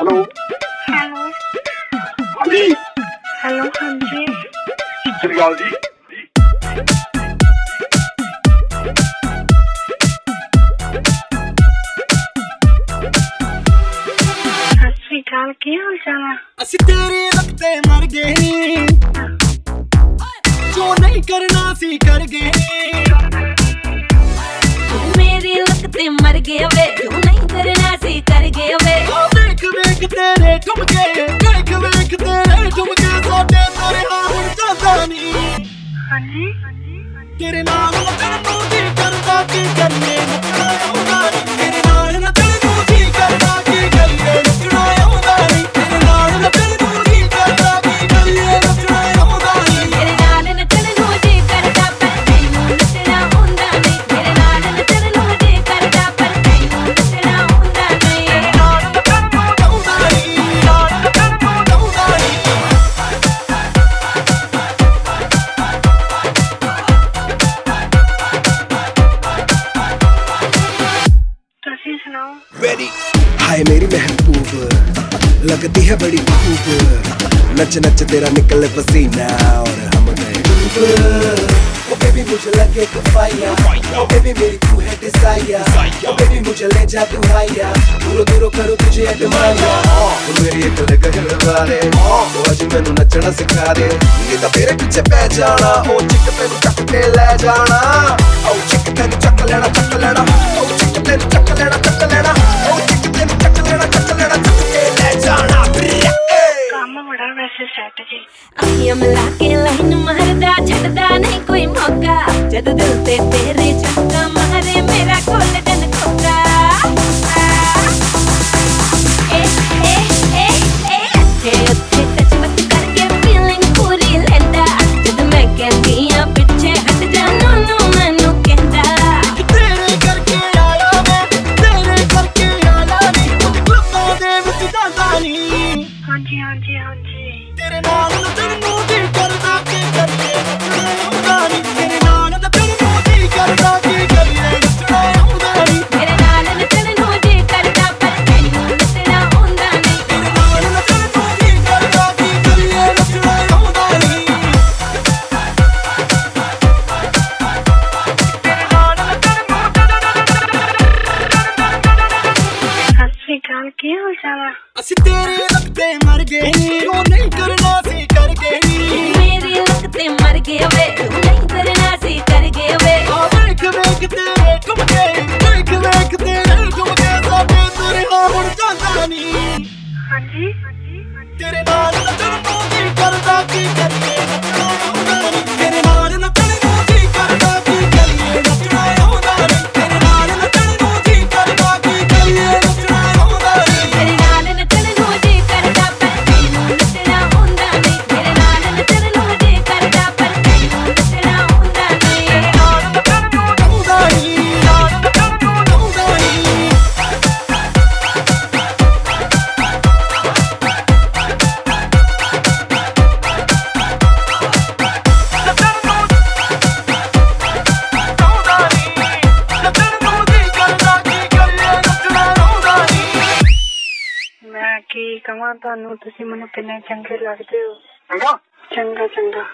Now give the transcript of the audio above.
Hello. Hello. ਹਾਂਜੀ। Hello ਹਾਂਜੀ। ਸਤਿ ਸ਼੍ਰੀ ਅਕਾਲ ਜੀ। ਸਤਿ ਸ਼੍ਰੀ ਅਕਾਲ ਕੀ ਹਾਲ ਚਾਲ ਹੈ ਅਸੀਂ ਤੇਰੇ ਰਖਤੇ ਮਰ ਗਏ ਜੋ ਨਹੀਂ ਕਰਨਾ ਸੀ ਕਰ ਗਏ ਨੀ ਮੇਰੀ ਲੱਕ ਤੇ ਮਰ ਗਿਆ ਵੇ ਜੋ ਨਹੀਂ ਕਰਨਾ ਸੀ ਕਰ ਗਿਆ ਵੇ ਆ ਵੇਖ ਵੇਖ ਤੇਰੇ ਠੁਮਕੇ हाय मेरी महबूब, लगती है बड़ी खूब। नच नच तेरा निकल पसीना, और हम गए ओ बेबी मुझे लगे कफाया ओ बेबी मेरी तू है डिजाया ओ बेबी मुझे ले जा तू हाया दूरो दूरो करो तुझे अडमाया ओ मेरी एक लग है। रवारे ओ आज मैनू नचना सिखा दे। ये तो तेरे पीछे पै जाना। ओ चिक, तेनू चक ले जाना। ओ चिक, तेनू चक लेना चक लेना। से स्ट्रेटजी नहीं कोई मौका जद मारे ਤੇਰੇ ਨਾਲ ਨੱਚਣ ਨੂੰ ਜੀ ਕਰਦਾ ਕੀ ਕਰੀਏ? ਨੱਚਣਾ ਆਉਂਦਾ ਨਹੀਂ ਤੇਰੇ ਨਾਲ ਨੱਚਣ ਨੂੰ ਜੀ ਕਰਦਾ ਕੀ ਕਰੀਏ? ਨੱਚਣਾ ਆਉਂਦਾ ਨਹੀਂ ਮੇਰੇ ਨਾਲ ਨੱਚਣ ਨੂੰ ਜੀ ਕਰਦਾ ਪਰ ਤੈਨੂੰ ਨੱਚਣਾ ਹੁੰਦਾ ਨਹੀਂ ਤੇਰੇ ਨਾਲ ਨੱਚਣ ਨੂੰ ਜੀ ਕਰਦਾ ਕੀ ਕਰੀਏ? ਨੱਚਣਾ ਆਉਂਦਾ ਨਹੀਂ ਤੇਰੇ ਨਾਲ ਨੱਚਣ ਨੂੰ। ਸਤਿ ਸ਼੍ਰੀ ਅਕਾਲ ਕੀ ਹੈ ਅਸੀਂ ਤੇਰੇ ਤੇਰੇ ਠੁਮਕੇ ਵੇਖ ਵੇਖ ਤੇਰੇ ਠੁਮਕੇ ਸਾਡੇ ਤੇਰੇ ਹੁਣ ਜਾਂਦਾ ਨਹੀਂ ਹਾਂਜੀ। ਤੇਰੇ ਨਾਲ ਨੱਚਣ ਨੂੰ ਜੀ ਕਰਦਾ ਕੀ ਤੁਹਾਨੂੰ ਤੁਸੀਂ ਮੈਨੂੰ ਕਿੰਨੇ ਚੰਗੇ ਲੱਗਦੇ ਹੋ। ਚੰਗਾ। ਚੰਗਾ ਚੰਗਾ।